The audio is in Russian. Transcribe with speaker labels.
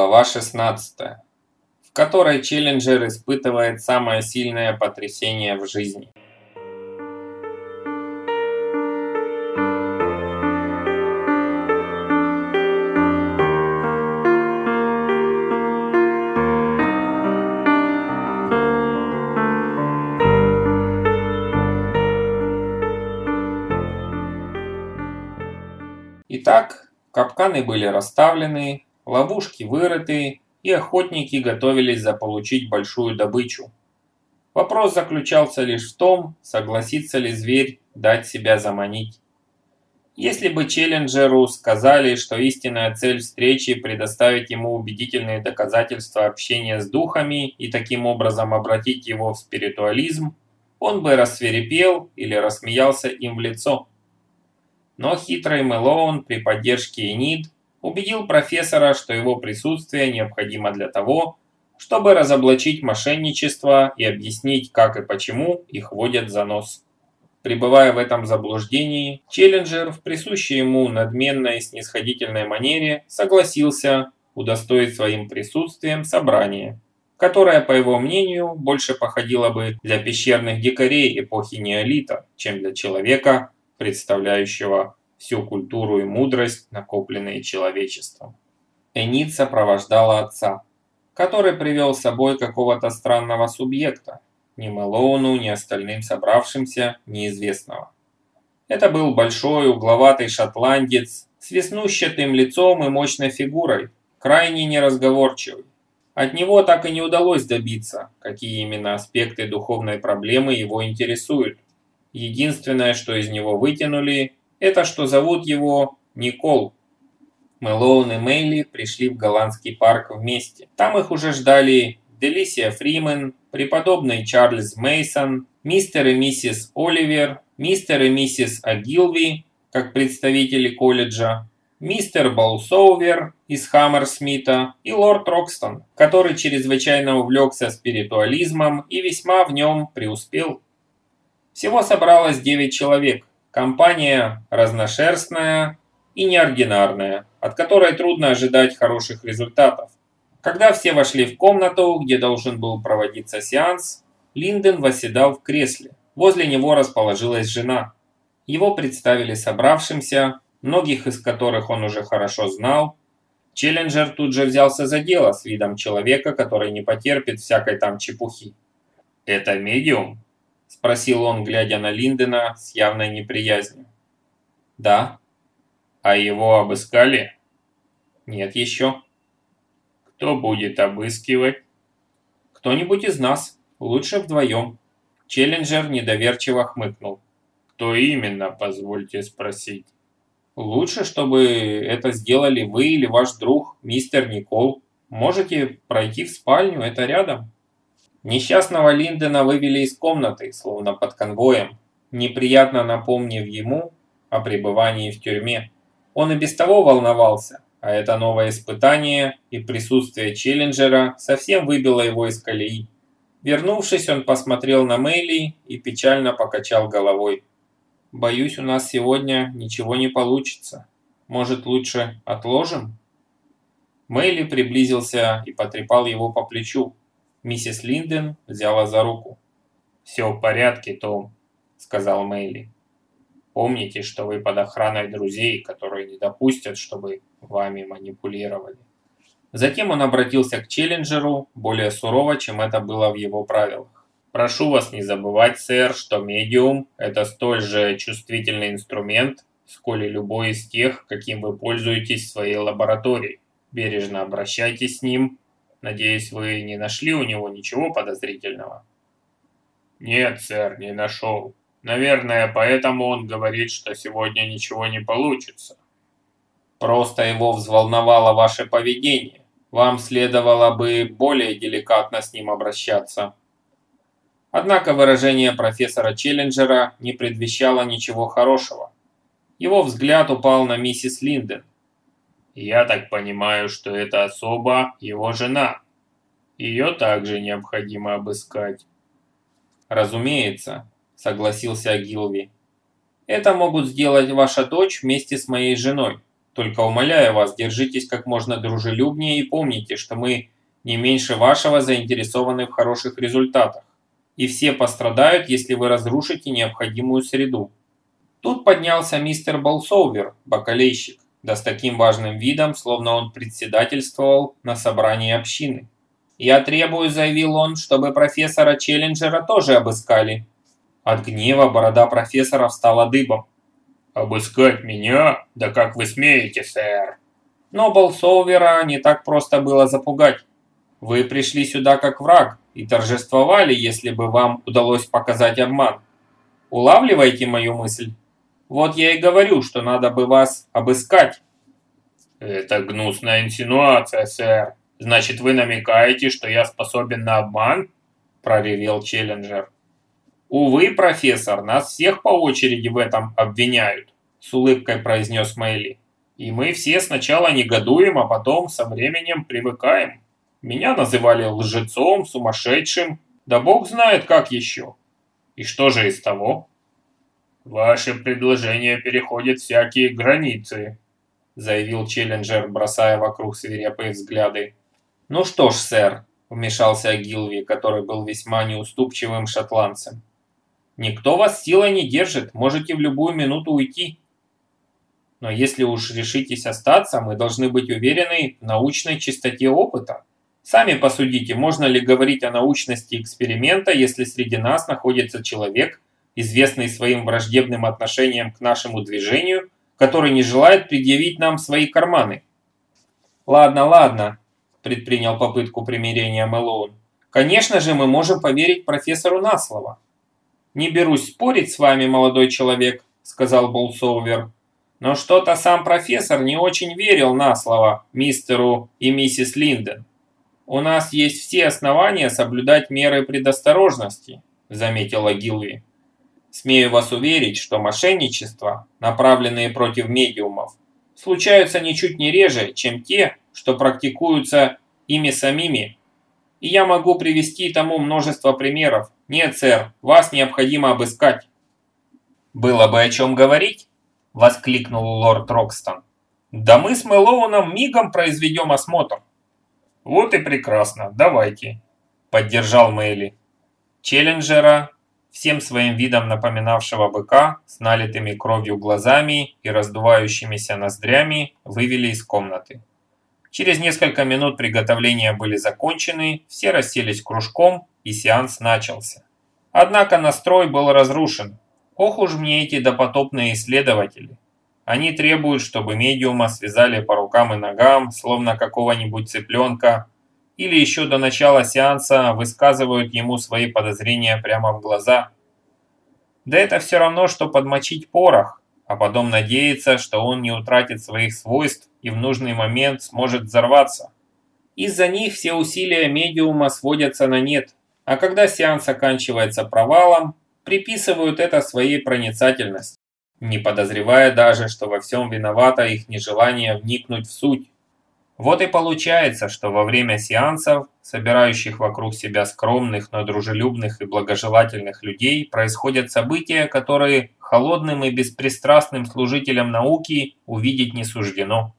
Speaker 1: Глава 16, в которой Челленджер испытывает самое сильное потрясение в жизни. Итак, капканы были расставлены, ловушки вырыты, и охотники готовились заполучить большую добычу. Вопрос заключался лишь в том, согласится ли зверь дать себя заманить. Если бы Челленджеру сказали, что истинная цель встречи – предоставить ему убедительные доказательства общения с духами и таким образом обратить его в спиритуализм, он бы рассверепел или рассмеялся им в лицо. Но хитрый Мэлоун при поддержке Энид убедил профессора, что его присутствие необходимо для того, чтобы разоблачить мошенничество и объяснить, как и почему их водят за нос. Пребывая в этом заблуждении, Челленджер в присущей ему надменной и снисходительной манере согласился удостоить своим присутствием собрание, которое, по его мнению, больше походило бы для пещерных дикарей эпохи неолита, чем для человека, представляющего всю культуру и мудрость, накопленные человечеством. Энит сопровождала отца, который привел с собой какого-то странного субъекта, ни Мэлоуну, ни остальным собравшимся неизвестного. Это был большой угловатый шотландец с веснущатым лицом и мощной фигурой, крайне неразговорчивый. От него так и не удалось добиться, какие именно аспекты духовной проблемы его интересуют. Единственное, что из него вытянули, это что зовут его Никол. Мэлоун и Мейли пришли в голландский парк вместе. Там их уже ждали Делисия Фримен, преподобный Чарльз Мейсон, мистер и миссис Оливер, мистер и миссис Агилви, как представители колледжа, мистер Болсоувер из Хаммерсмита и лорд Рокстон, который чрезвычайно увлекся спиритуализмом и весьма в нем преуспел. Всего собралось 9 человек, Компания разношерстная и неординарная, от которой трудно ожидать хороших результатов. Когда все вошли в комнату, где должен был проводиться сеанс, Линден восседал в кресле. Возле него расположилась жена. Его представили собравшимся, многих из которых он уже хорошо знал. Челленджер тут же взялся за дело с видом человека, который не потерпит всякой там чепухи. «Это медиум?» – спросил он, глядя на Линдена с явной неприязнью. «Да». «А его обыскали?» «Нет еще». «Кто будет обыскивать?» «Кто-нибудь из нас. Лучше вдвоем». Челленджер недоверчиво хмыкнул. «Кто именно, позвольте спросить?» «Лучше, чтобы это сделали вы или ваш друг, мистер Никол. Можете пройти в спальню, это рядом». Несчастного Линдена вывели из комнаты, словно под конвоем, неприятно напомнив ему о пребывании в тюрьме. Он и без того волновался, а это новое испытание и присутствие Челленджера совсем выбило его из колеи. Вернувшись, он посмотрел на Мэйли и печально покачал головой. «Боюсь, у нас сегодня ничего не получится. Может, лучше отложим?» Мэйли приблизился и потрепал его по плечу. Миссис Линден взяла за руку. «Все в порядке, Том», — сказал Мэйли. «Помните, что вы под охраной друзей, которые не допустят, чтобы вами манипулировали». Затем он обратился к Челленджеру более сурово, чем это было в его правилах. «Прошу вас не забывать, сэр, что медиум – это столь же чувствительный инструмент, сколь и любой из тех, каким вы пользуетесь в своей лаборатории. Бережно обращайтесь с ним Надеюсь, вы не нашли у него ничего подозрительного?» «Нет, сэр, не нашел. Наверное, поэтому он говорит, что сегодня ничего не получится». «Просто его взволновало ваше поведение. Вам следовало бы более деликатно с ним обращаться». Однако выражение профессора Челленджера не предвещало ничего хорошего. Его взгляд упал на миссис Линден. Я так понимаю, что это особа его жена. Ее также необходимо обыскать. Разумеется, согласился Гилви. Это могут сделать ваша дочь вместе с моей женой. Только умоляю вас, держитесь как можно дружелюбнее и помните, что мы не меньше вашего заинтересованы в хороших результатах. И все пострадают, если вы разрушите необходимую среду. Тут поднялся мистер Болсовер, бакалейщик, да с таким важным видом, словно он председательствовал на собрании общины. «Я требую», — заявил он, — «чтобы профессора Челленджера тоже обыскали». От гнева борода профессора встала дыбом. «Обыскать меня? Да как вы смеете, сэр?» Но Болсовера не так просто было запугать. Вы пришли сюда как враг и торжествовали, если бы вам удалось показать обман. Улавливаете мою мысль? Вот я и говорю, что надо бы вас обыскать. Это гнусная инсинуация, сэр. Значит, вы намекаете, что я способен на обман? Проревел Челленджер. Увы, профессор, нас всех по очереди в этом обвиняют, с улыбкой произнес Мэйли. И мы все сначала негодуем, а потом со временем привыкаем. Меня называли лжецом, сумасшедшим, да бог знает как еще. И что же из того? Ваши предложения переходят всякие границы, заявил Челленджер, бросая вокруг свирепые взгляды. Ну что ж, сэр, вмешался Гилви, который был весьма неуступчивым шотландцем. Никто вас силой не держит, можете в любую минуту уйти. Но если уж решитесь остаться, мы должны быть уверены в научной чистоте опыта. Сами посудите, можно ли говорить о научности эксперимента, если среди нас находится человек, известный своим враждебным отношением к нашему движению, который не желает предъявить нам свои карманы? Ладно, ладно, предпринял попытку примирения Мэлоун. Конечно же, мы можем поверить профессору на слово. Не берусь спорить с вами, молодой человек, сказал Болсоувер. Но что-то сам профессор не очень верил на слово мистеру и миссис Линден. «У нас есть все основания соблюдать меры предосторожности», – заметила Гилви. «Смею вас уверить, что мошенничества, направленные против медиумов, случаются ничуть не реже, чем те, что практикуются ими самими. И я могу привести тому множество примеров. Нет, сэр, вас необходимо обыскать». «Было бы о чем говорить», – воскликнул лорд Рокстон. «Да мы с Мэлоуном мигом произведем осмотр». «Вот и прекрасно, давайте», – поддержал Мэйли. Челленджера, всем своим видом напоминавшего быка, с налитыми кровью глазами и раздувающимися ноздрями, вывели из комнаты. Через несколько минут приготовления были закончены, все расселись кружком, и сеанс начался. Однако настрой был разрушен. Ох уж мне эти допотопные исследователи. Они требуют, чтобы медиума связали по рукам и ногам, словно какого-нибудь цыпленка, или еще до начала сеанса высказывают ему свои подозрения прямо в глаза. Да это все равно, что подмочить порох, а потом надеяться, что он не утратит своих свойств и в нужный момент сможет взорваться. Из-за них все усилия медиума сводятся на нет, а когда сеанс оканчивается провалом, приписывают это своей проницательности не подозревая даже, что во всем виновато их нежелание вникнуть в суть. Вот и получается, что во время сеансов, собирающих вокруг себя скромных, но дружелюбных и благожелательных людей, происходят события, которые холодным и беспристрастным служителям науки увидеть не суждено.